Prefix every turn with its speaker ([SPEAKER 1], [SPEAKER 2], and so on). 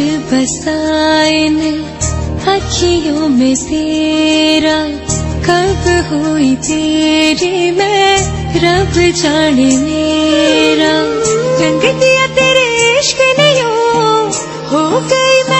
[SPEAKER 1] बसाए अखियों में तेरा कब हुई तेरी मैं, रब जाने मेरा। रंग दिया तेरे इश्क ने हो गई मैं